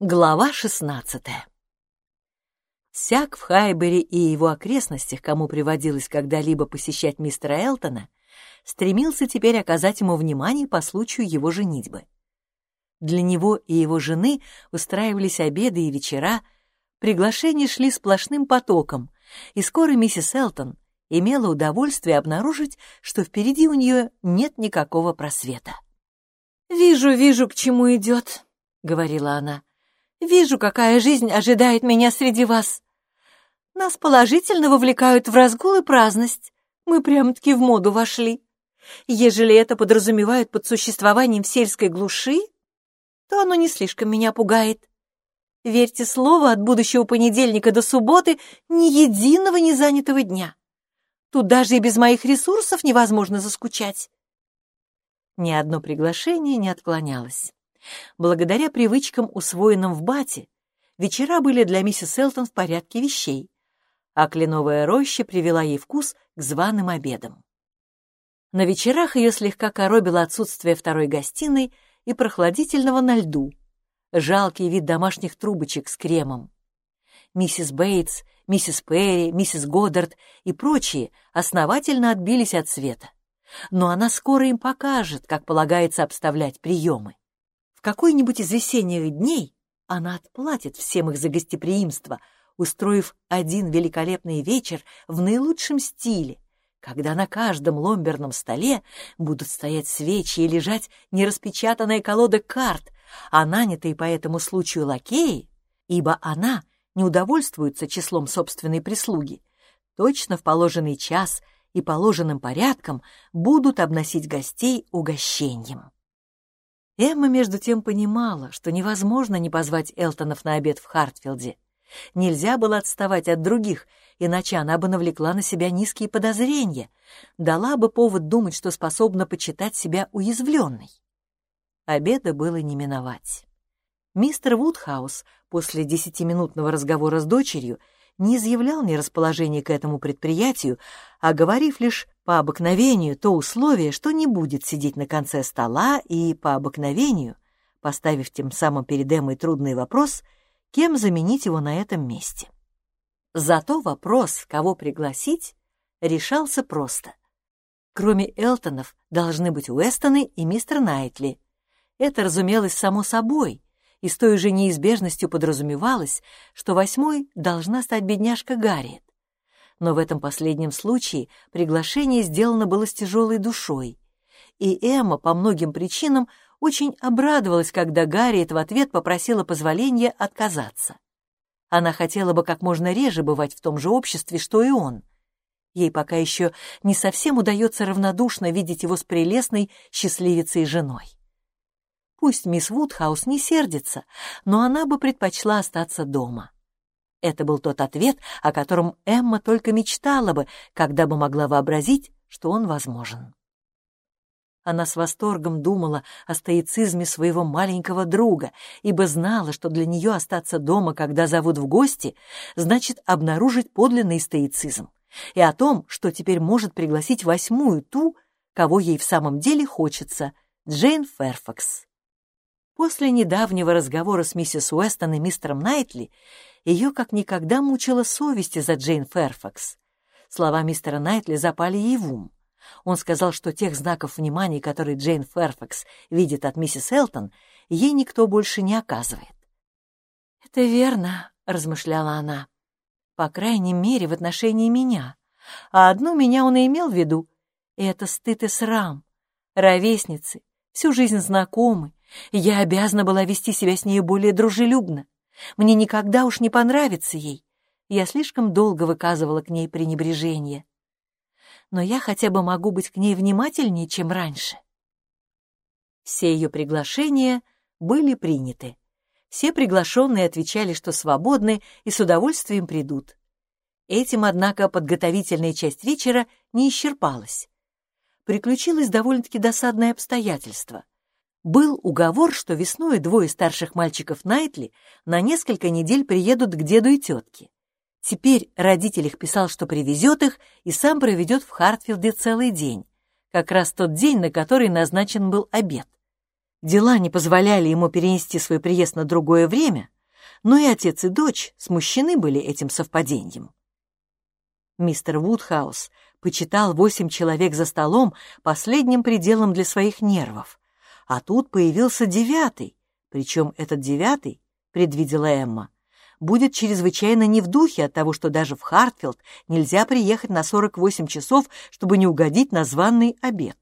Глава шестнадцатая Всяк в Хайбере и его окрестностях, кому приводилось когда-либо посещать мистера Элтона, стремился теперь оказать ему внимание по случаю его женитьбы. Для него и его жены устраивались обеды и вечера, приглашения шли сплошным потоком, и скоро миссис Элтон имела удовольствие обнаружить, что впереди у нее нет никакого просвета. «Вижу, вижу, к чему идет», — говорила она. Вижу, какая жизнь ожидает меня среди вас. Нас положительно вовлекают в разгул и праздность. Мы прямо-таки в моду вошли. Ежели это подразумевают под существованием сельской глуши, то оно не слишком меня пугает. Верьте слову, от будущего понедельника до субботы ни единого незанятого дня. Тут даже и без моих ресурсов невозможно заскучать. Ни одно приглашение не отклонялось. Благодаря привычкам, усвоенным в Бате, вечера были для миссис Элтон в порядке вещей, а кленовая роща привела ей вкус к званым обедам. На вечерах ее слегка коробило отсутствие второй гостиной и прохладительного на льду, жалкий вид домашних трубочек с кремом. Миссис Бейтс, миссис Перри, миссис Годдард и прочие основательно отбились от света. Но она скоро им покажет, как полагается обставлять приемы какой-нибудь из весенних дней она отплатит всем их за гостеприимство, устроив один великолепный вечер в наилучшем стиле, когда на каждом ломберном столе будут стоять свечи и лежать нераспечатанная колода карт, а нанятые по этому случаю лакеи, ибо она не удовольствуется числом собственной прислуги, точно в положенный час и положенным порядком будут обносить гостей угощением. Эмма, между тем, понимала, что невозможно не позвать Элтонов на обед в Хартфилде. Нельзя было отставать от других, иначе она бы навлекла на себя низкие подозрения, дала бы повод думать, что способна почитать себя уязвленной. Обеда было не миновать. Мистер Вудхаус после десятиминутного разговора с дочерью не изъявлял ни расположения к этому предприятию, а говорив лишь по обыкновению то условие, что не будет сидеть на конце стола и по обыкновению, поставив тем самым перед Эммой трудный вопрос, кем заменить его на этом месте. Зато вопрос, кого пригласить, решался просто. Кроме Элтонов должны быть Уэстоны и мистер Найтли. Это разумелось само собой, и с той же неизбежностью подразумевалось, что восьмой должна стать бедняжка Гарриет. Но в этом последнем случае приглашение сделано было с тяжелой душой, и Эмма по многим причинам очень обрадовалась, когда Гарриет в ответ попросила позволения отказаться. Она хотела бы как можно реже бывать в том же обществе, что и он. Ей пока еще не совсем удается равнодушно видеть его с прелестной счастливицей женой. Пусть мисс Вудхаус не сердится, но она бы предпочла остаться дома. Это был тот ответ, о котором Эмма только мечтала бы, когда бы могла вообразить, что он возможен. Она с восторгом думала о стоицизме своего маленького друга, ибо знала, что для нее остаться дома, когда зовут в гости, значит обнаружить подлинный стоицизм, и о том, что теперь может пригласить восьмую ту, кого ей в самом деле хочется, Джейн Ферфакс. После недавнего разговора с миссис Уэстон и мистером Найтли ее как никогда мучила совесть из-за Джейн Ферфакс. Слова мистера Найтли запали ей в ум. Он сказал, что тех знаков внимания, которые Джейн Ферфакс видит от миссис Элтон, ей никто больше не оказывает. «Это верно», — размышляла она. «По крайней мере, в отношении меня. А одну меня он и имел в виду. И это стыд и срам. Ровесницы, всю жизнь знакомы, я обязана была вести себя с ней более дружелюбно. Мне никогда уж не понравится ей. Я слишком долго выказывала к ней пренебрежение. Но я хотя бы могу быть к ней внимательнее, чем раньше. Все ее приглашения были приняты. Все приглашенные отвечали, что свободны и с удовольствием придут. Этим, однако, подготовительная часть вечера не исчерпалась. Приключилось довольно-таки досадное обстоятельство — был уговор, что весной двое старших мальчиков Найтли на несколько недель приедут к деду и тетке. Теперь родитель их писал, что привезет их и сам проведет в Хартфилде целый день, как раз тот день, на который назначен был обед. Дела не позволяли ему перенести свой приезд на другое время, но и отец и дочь смущены были этим совпадением. Мистер Вудхаус почитал восемь человек за столом последним пределом для своих нервов, а тут появился девятый, причем этот девятый, предвидела Эмма, будет чрезвычайно не в духе от того, что даже в Хартфилд нельзя приехать на 48 часов, чтобы не угодить на званный обед.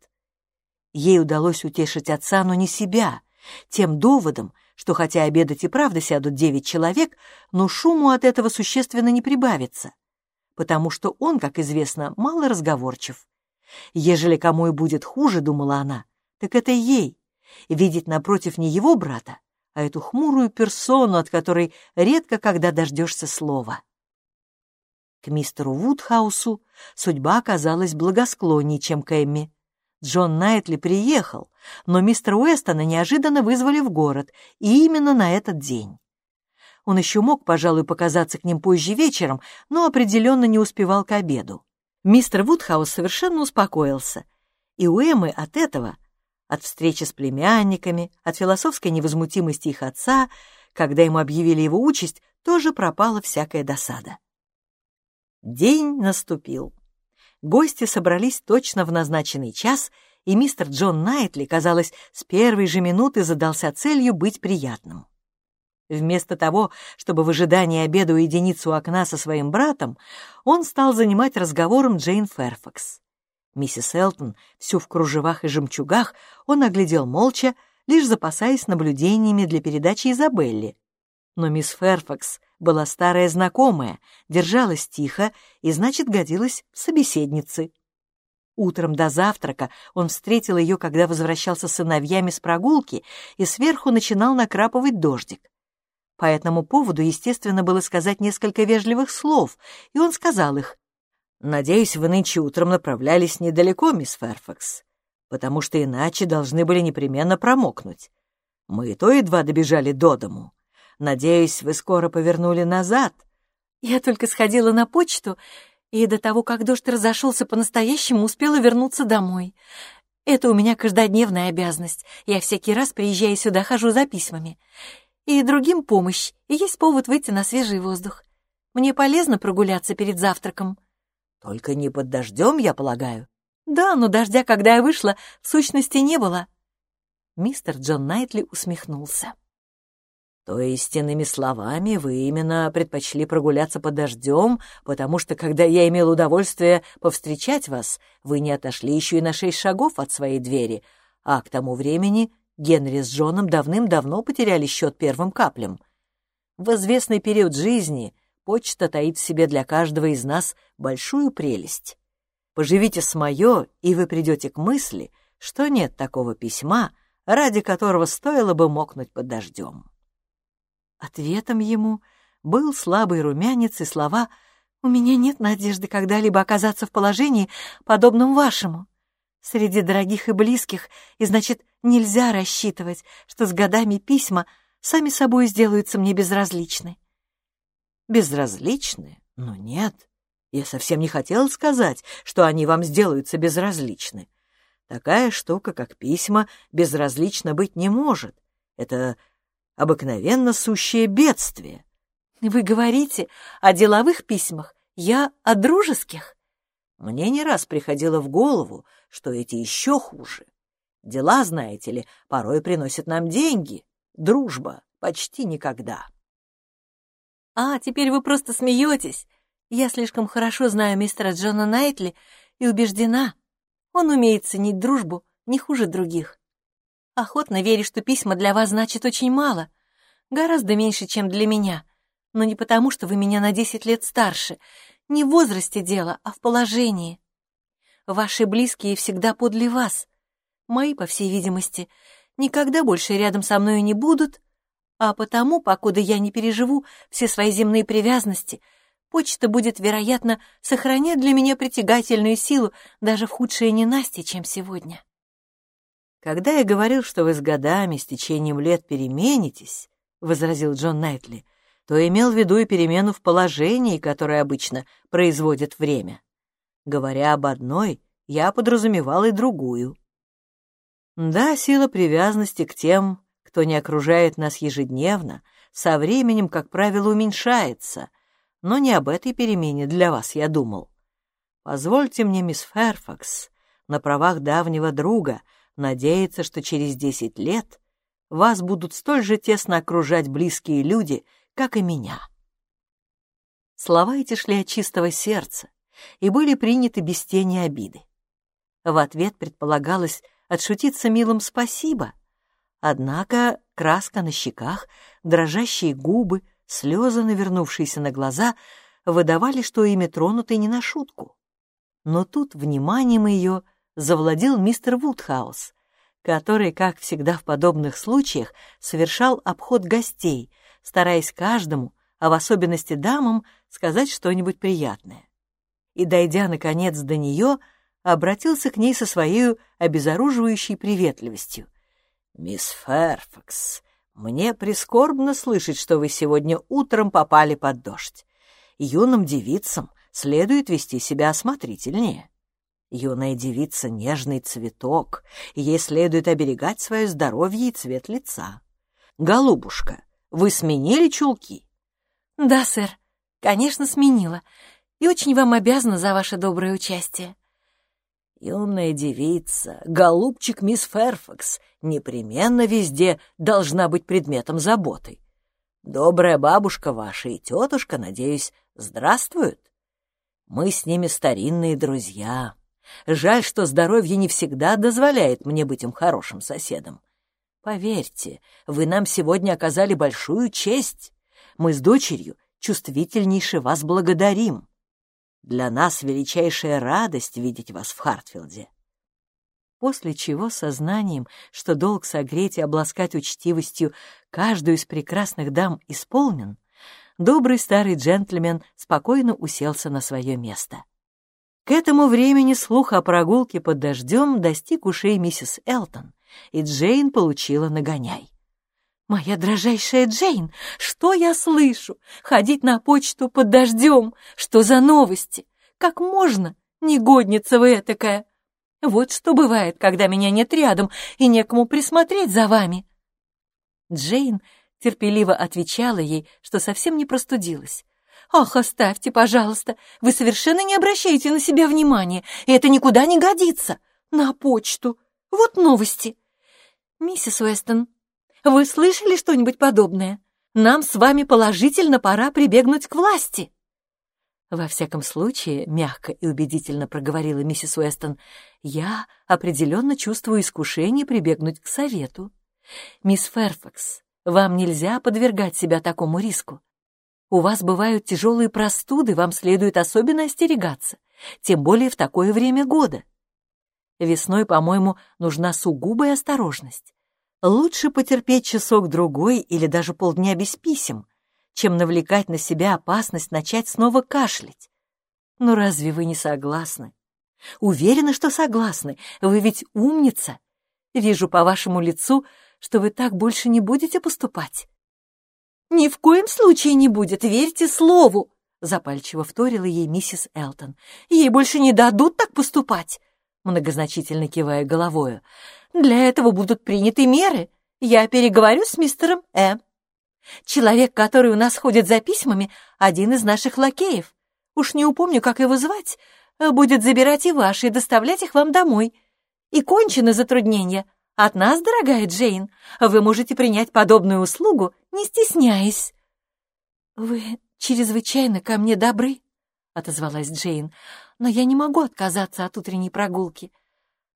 Ей удалось утешить отца, но не себя, тем доводом, что хотя обедать и правда сядут девять человек, но шуму от этого существенно не прибавится, потому что он, как известно, мало разговорчив. Ежели кому и будет хуже, думала она, так это ей, видеть напротив не его брата, а эту хмурую персону, от которой редко когда дождешься слова. К мистеру Вудхаусу судьба оказалась благосклонней, чем к Эмми. Джон Найтли приехал, но мистера Уэстона неожиданно вызвали в город, и именно на этот день. Он еще мог, пожалуй, показаться к ним позже вечером, но определенно не успевал к обеду. Мистер Вудхаус совершенно успокоился, и у Эммы от этого, от встречи с племянниками, от философской невозмутимости их отца, когда ему объявили его участь, тоже пропала всякая досада. День наступил. Гости собрались точно в назначенный час, и мистер Джон Найтли, казалось, с первой же минуты задался целью быть приятным. Вместо того, чтобы в ожидании обеда уединиться у окна со своим братом, он стал занимать разговором Джейн Ферфакс. Миссис Элтон, всю в кружевах и жемчугах, он оглядел молча, лишь запасаясь наблюдениями для передачи Изабелли. Но мисс Ферфакс была старая знакомая, держалась тихо и, значит, годилась в собеседницы. Утром до завтрака он встретил ее, когда возвращался с сыновьями с прогулки, и сверху начинал накрапывать дождик. По этому поводу, естественно, было сказать несколько вежливых слов, и он сказал их. «Надеюсь, вы нынче утром направлялись недалеко, мисс Ферфакс, потому что иначе должны были непременно промокнуть. Мы и то едва добежали до дому. Надеюсь, вы скоро повернули назад. Я только сходила на почту, и до того, как дождь разошелся по-настоящему, успела вернуться домой. Это у меня каждодневная обязанность. Я всякий раз, приезжая сюда, хожу за письмами. И другим помощь, и есть повод выйти на свежий воздух. Мне полезно прогуляться перед завтраком. Только не под дождем, я полагаю. Да, но дождя, когда я вышла, в сущности не было. Мистер Джон Найтли усмехнулся. То есть, иными словами, вы именно предпочли прогуляться под дождем, потому что, когда я имел удовольствие повстречать вас, вы не отошли еще и на шесть шагов от своей двери, а к тому времени Генри с Джоном давным-давно потеряли счет первым каплям. В известный период жизни почта таит в себе для каждого из нас большую прелесть. Поживите с мое, и вы придете к мысли, что нет такого письма, ради которого стоило бы мокнуть под дождем. Ответом ему был слабый румянец и слова «У меня нет надежды когда-либо оказаться в положении, подобном вашему. Среди дорогих и близких, и, значит, нельзя рассчитывать, что с годами письма сами собой сделаются мне безразличны». «Безразличны? Ну нет, я совсем не хотел сказать, что они вам сделаются безразличны. Такая штука, как письма, безразлично быть не может. Это обыкновенно сущее бедствие. Вы говорите о деловых письмах, я о дружеских. Мне не раз приходило в голову, что эти еще хуже. Дела, знаете ли, порой приносят нам деньги, дружба почти никогда. А, теперь вы просто смеетесь. Я слишком хорошо знаю мистера Джона Найтли и убеждена, он умеет ценить дружбу не хуже других. Охотно верю, что письма для вас значат очень мало, гораздо меньше, чем для меня, но не потому, что вы меня на десять лет старше, не в возрасте дело, а в положении. Ваши близкие всегда подле вас. Мои, по всей видимости, никогда больше рядом со мною не будут, а потому, покуда я не переживу все свои земные привязанности, почта будет, вероятно, сохранять для меня притягательную силу даже в худшие ненасти, чем сегодня. Когда я говорил, что вы с годами, с течением лет переменитесь, — возразил Джон Найтли, — то имел в виду и перемену в положении, которое обычно производит время. Говоря об одной, я подразумевал и другую. Да, сила привязанности к тем, кто не окружает нас ежедневно, со временем, как правило, уменьшается, но не об этой перемене для вас я думал. Позвольте мне, мисс Ферфакс, на правах давнего друга, надеяться, что через десять лет вас будут столь же тесно окружать близкие люди, как и меня. Слова эти шли от чистого сердца и были приняты без тени обиды. В ответ предполагалось отшутиться милым «спасибо», однако краска на щеках, дрожащие губы, слезы, навернувшиеся на глаза, выдавали, что ими тронуты не на шутку. Но тут вниманием ее завладел мистер Вудхаус, который, как всегда в подобных случаях, совершал обход гостей, стараясь каждому, а в особенности дамам, сказать что-нибудь приятное. И, дойдя, наконец, до нее, обратился к ней со своей обезоруживающей приветливостью. «Мисс Ферфакс, мне прискорбно слышать, что вы сегодня утром попали под дождь. Юным девицам следует вести себя осмотрительнее. Юная девица — нежный цветок, ей следует оберегать свое здоровье и цвет лица. Голубушка, вы сменили чулки? — Да, сэр, конечно, сменила, и очень вам обязана за ваше доброе участие. Юная девица, голубчик мисс Ферфакс, непременно везде должна быть предметом заботы. Добрая бабушка ваша и тетушка, надеюсь, здравствуют? Мы с ними старинные друзья. Жаль, что здоровье не всегда дозволяет мне быть им хорошим соседом. Поверьте, вы нам сегодня оказали большую честь. Мы с дочерью чувствительнейше вас благодарим. Для нас величайшая радость видеть вас в Хартфилде. После чего сознанием, что долг согреть и обласкать учтивостью каждую из прекрасных дам исполнен, добрый старый джентльмен спокойно уселся на свое место. К этому времени слух о прогулке под дождем достиг ушей миссис Элтон, и Джейн получила нагоняй. «Моя дрожайшая Джейн, что я слышу? Ходить на почту под дождем? Что за новости? Как можно? Негодница вы этакая! Вот что бывает, когда меня нет рядом и некому присмотреть за вами!» Джейн терпеливо отвечала ей, что совсем не простудилась. «Ах, оставьте, пожалуйста, вы совершенно не обращаете на себя внимания, и это никуда не годится. На почту. Вот новости. Миссис Уэстон, вы слышали что-нибудь подобное? Нам с вами положительно пора прибегнуть к власти. Во всяком случае, мягко и убедительно проговорила миссис Уэстон, я определенно чувствую искушение прибегнуть к совету. Мисс Ферфакс, вам нельзя подвергать себя такому риску. У вас бывают тяжелые простуды, вам следует особенно остерегаться, тем более в такое время года. Весной, по-моему, нужна сугубая осторожность. Лучше потерпеть часок-другой или даже полдня без писем, чем навлекать на себя опасность начать снова кашлять. Но разве вы не согласны? Уверена, что согласны. Вы ведь умница. Вижу по вашему лицу, что вы так больше не будете поступать. Ни в коем случае не будет, верьте слову, запальчиво вторила ей миссис Элтон. Ей больше не дадут так поступать, многозначительно кивая головою. Для этого будут приняты меры. Я переговорю с мистером Э. Человек, который у нас ходит за письмами, один из наших лакеев. Уж не упомню, как его звать, будет забирать и ваши и доставлять их вам домой. И кончены затруднения. От нас, дорогая Джейн, вы можете принять подобную услугу, не стесняясь. Вы чрезвычайно ко мне добры, — отозвалась Джейн, — но я не могу отказаться от утренней прогулки.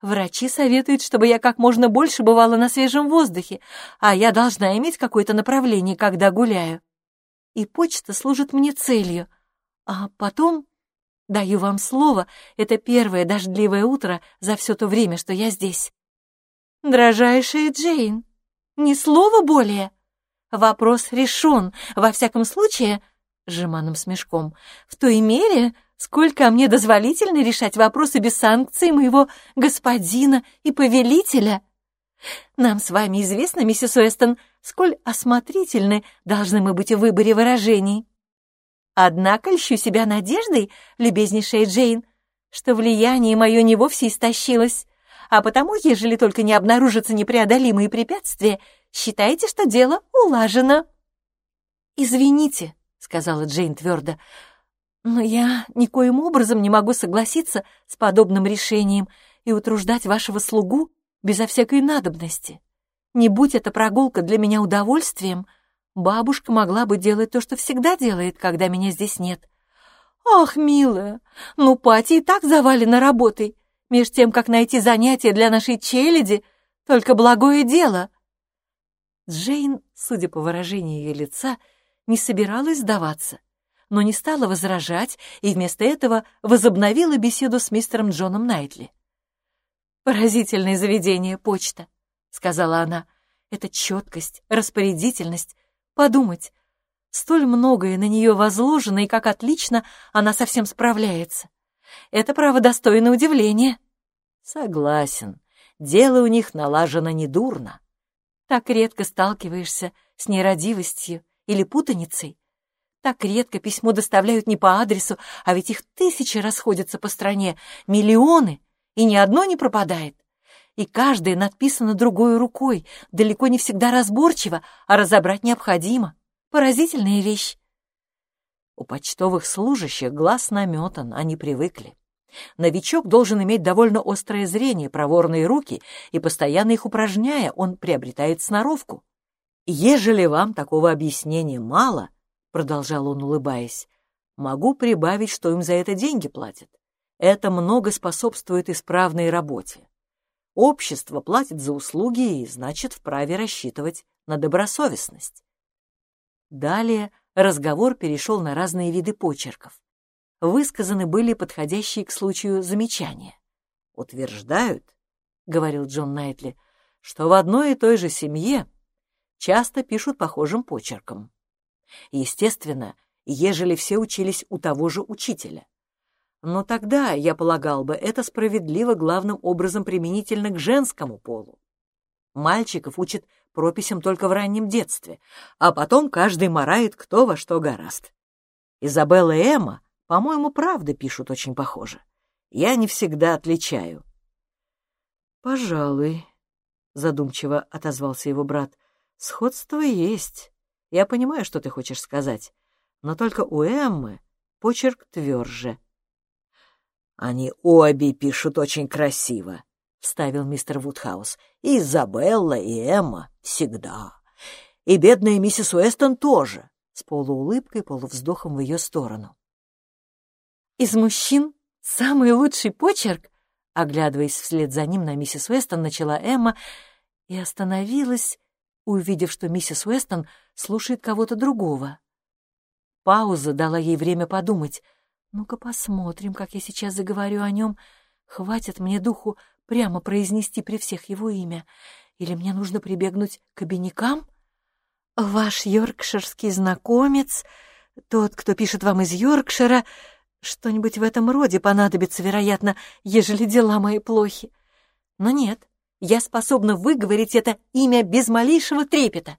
Врачи советуют, чтобы я как можно больше бывала на свежем воздухе, а я должна иметь какое-то направление, когда гуляю. И почта служит мне целью. А потом, даю вам слово, это первое дождливое утро за все то время, что я здесь. Дрожайшая Джейн, ни слова более. Вопрос решен, во всяком случае, — сжиманным смешком, — в той мере, Сколько мне дозволительно решать вопросы без санкции моего господина и повелителя? Нам с вами известно, миссис Уэстон, сколь осмотрительны должны мы быть в выборе выражений. Однако льщу себя надеждой, любезнейшая Джейн, что влияние мое не вовсе истощилось, а потому, ежели только не обнаружатся непреодолимые препятствия, считайте, что дело улажено». «Извините», — сказала Джейн твердо, «но я никоим образом не могу согласиться с подобным решением и утруждать вашего слугу безо всякой надобности. Не будь эта прогулка для меня удовольствием, бабушка могла бы делать то, что всегда делает, когда меня здесь нет. Ах, милая, ну Пати и так завалена работой, меж тем, как найти занятие для нашей челяди — только благое дело. Джейн, судя по выражению ее лица, не собиралась сдаваться, но не стала возражать и вместо этого возобновила беседу с мистером Джоном Найтли. «Поразительное заведение почта», — сказала она. «Это четкость, распорядительность. Подумать, столь многое на нее возложено, и как отлично она совсем справляется. Это, право, достойно удивления». «Согласен, дело у них налажено недурно. Так редко сталкиваешься с нерадивостью или путаницей. Так редко письмо доставляют не по адресу, а ведь их тысячи расходятся по стране, миллионы, и ни одно не пропадает. И каждое надписано другой рукой, далеко не всегда разборчиво, а разобрать необходимо. Поразительная вещь. У почтовых служащих глаз наметан, они привыкли. Новичок должен иметь довольно острое зрение, проворные руки, и, постоянно их упражняя, он приобретает сноровку. «Ежели вам такого объяснения мало, — продолжал он, улыбаясь, — могу прибавить, что им за это деньги платят. Это много способствует исправной работе. Общество платит за услуги и, значит, вправе рассчитывать на добросовестность. Далее разговор перешел на разные виды почерков. Высказаны были подходящие к случаю замечания. «Утверждают, — говорил Джон Найтли, — что в одной и той же семье часто пишут похожим почерком. Естественно, ежели все учились у того же учителя. Но тогда, я полагал бы, это справедливо главным образом применительно к женскому полу. Мальчиков учат прописям только в раннем детстве, а потом каждый марает кто во что гораст. Изабелла и Эмма, по-моему, правда пишут очень похоже. Я не всегда отличаю. «Пожалуй», — задумчиво отозвался его брат, — «сходство есть. Я понимаю, что ты хочешь сказать, но только у Эммы почерк тверже». «Они обе пишут очень красиво», — вставил мистер Вудхаус. «И Изабелла, и Эмма всегда. И бедная миссис Уэстон тоже», — с полуулыбкой, полувздохом в ее сторону. «Из мужчин самый лучший почерк?» Оглядываясь вслед за ним на миссис Уэстон, начала Эмма и остановилась, увидев, что миссис Уэстон слушает кого-то другого. Пауза дала ей время подумать — ну-ка посмотрим, как я сейчас заговорю о нем. Хватит мне духу прямо произнести при всех его имя. Или мне нужно прибегнуть к обинякам? Ваш йоркширский знакомец, тот, кто пишет вам из Йоркшира, что-нибудь в этом роде понадобится, вероятно, ежели дела мои плохи. Но нет, я способна выговорить это имя без малейшего трепета.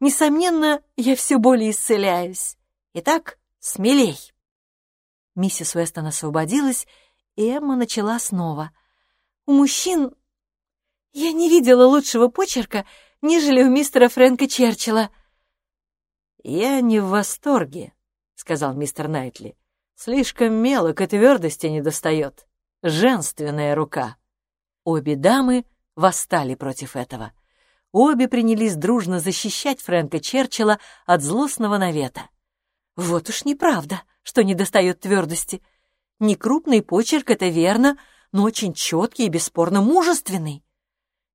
Несомненно, я все более исцеляюсь. Итак, смелей. Миссис Уэстон освободилась, и Эмма начала снова. «У мужчин я не видела лучшего почерка, нежели у мистера Фрэнка Черчилла». «Я не в восторге», — сказал мистер Найтли. «Слишком мелок и твердости не достает. Женственная рука». Обе дамы восстали против этого. Обе принялись дружно защищать Фрэнка Черчилла от злостного навета. «Вот уж неправда», что недостает твердости. Некрупный почерк — это верно, но очень четкий и бесспорно мужественный.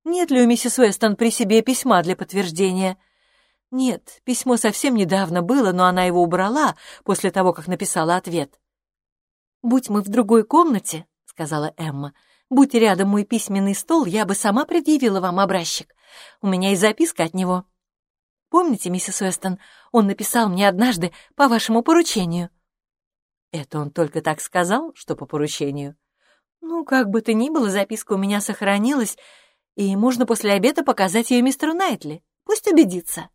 Нет ли у миссис Уэстон при себе письма для подтверждения? Нет, письмо совсем недавно было, но она его убрала после того, как написала ответ. «Будь мы в другой комнате», — сказала Эмма, — «будь рядом мой письменный стол, я бы сама предъявила вам образчик. У меня и записка от него. Помните, миссис Уэстон, он написал мне однажды по вашему поручению». Это он только так сказал, что по поручению. Ну, как бы то ни было, записка у меня сохранилась, и можно после обеда показать ее мистеру Найтли. Пусть убедится.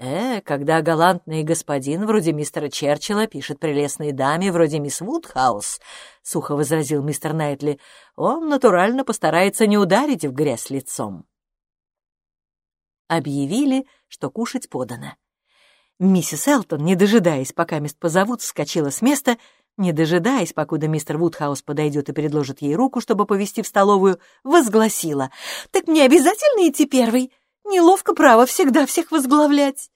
«Э, когда галантный господин вроде мистера Черчилла пишет прелестной даме вроде мисс Вудхаус», — сухо возразил мистер Найтли, — «он натурально постарается не ударить в грязь лицом». Объявили, что кушать подано. Миссис Элтон, не дожидаясь, пока мест позовут, вскочила с места, не дожидаясь, покуда мистер Вудхаус подойдет и предложит ей руку, чтобы повести в столовую, возгласила. «Так мне обязательно идти первой? Неловко право всегда всех возглавлять».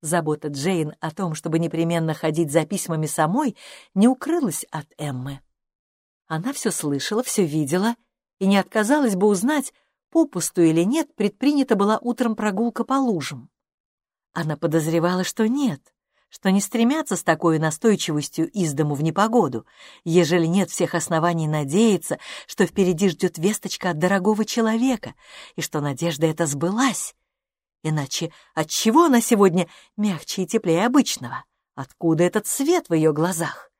Забота Джейн о том, чтобы непременно ходить за письмами самой, не укрылась от Эммы. Она все слышала, все видела и не отказалась бы узнать, попусту или нет, предпринята была утром прогулка по лужам. Она подозревала, что нет, что не стремятся с такой настойчивостью из дому в непогоду, ежели нет всех оснований надеяться, что впереди ждет весточка от дорогого человека, и что надежда эта сбылась. Иначе отчего она сегодня мягче и теплее обычного? Откуда этот свет в ее глазах?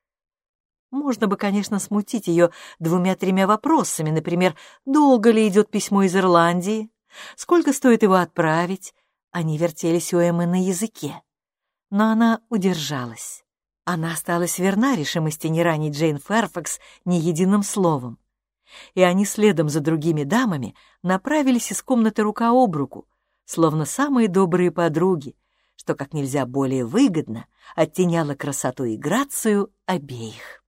Можно бы, конечно, смутить ее двумя-тремя вопросами, например, долго ли идет письмо из Ирландии, сколько стоит его отправить, они вертелись у Эммы на языке. Но она удержалась. Она осталась верна решимости не ранить Джейн Ферфакс ни единым словом. И они следом за другими дамами направились из комнаты рука об руку, словно самые добрые подруги, что как нельзя более выгодно оттеняло красоту и грацию обеих.